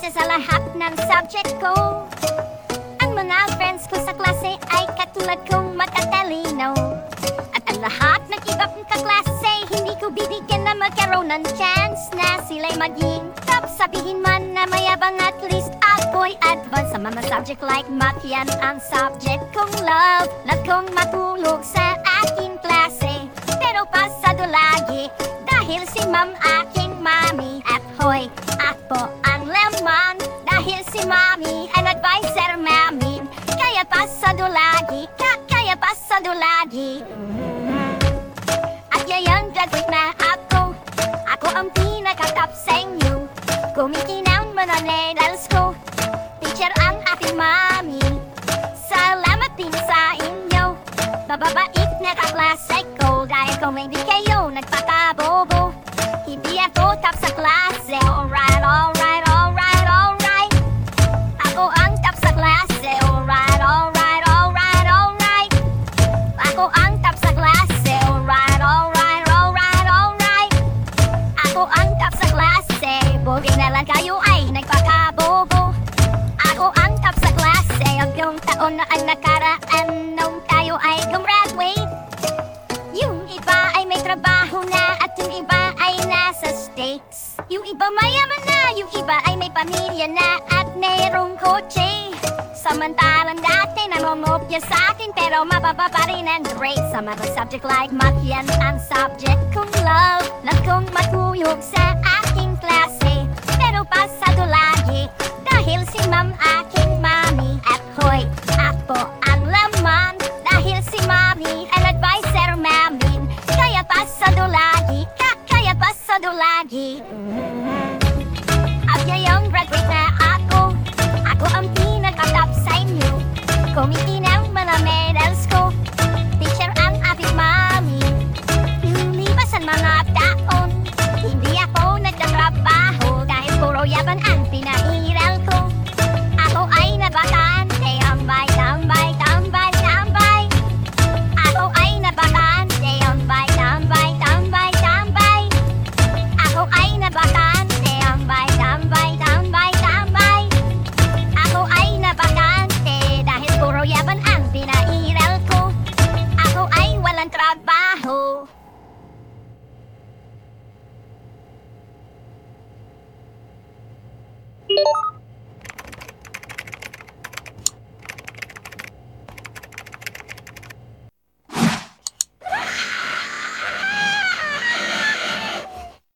klase sa lahat ng subject ko. Ang mga friends ko sa klase ay katulad kong matatalino. At ang lahat ng iba kong kaklase Hindi ko bibigyan na magkaroon ng chance Na sila'y maging top. Sabihin man na mayabang at least ako'y advance. Sa mga subject like math yan ang subject kong love. Love kong matulog sa aking klase. Pero pasado lagi Dahil si ma'am aking mami At hoy, si mami ang advisor namin Kaya pasado lagi ka, Kaya pasado lagi. At ngayon graduate na ako. Ako ang pinaka-top sa inyo. Kumikinaw man ang medals ko. Teacher ang aking mami Salamat din sa inyo. Mababait na kaklase ko. Dahil kung hindi kayo nagpakabobo Hindi ako top sa klase na lang kayo ay nagpakabobo. Ako ang top sa klase Hanggang taon na ang nakaraan. Nung tayo ay gumraduate Yung iba ay may trabaho na At yung iba ay nasa States. Yung iba mayaman na Yung iba ay may pamilya na At mayroong kotse. Samantalang dati namomopya sa akin Pero mababa pa rin ang grade. Sa mga subject like math Yan ang subject kong love. Love kong matulog sa aking klase sa'yo lagi. At ngayong graduate na ako Ako ang pinagkatap sa inyo. Kumiti ng mga medals ko. Teacher ang ating mami. Lumipas ang mga taon. Hindi ako nagtatrabaho Dahil puro yaban ang pinahiral ko. Ako ay nabata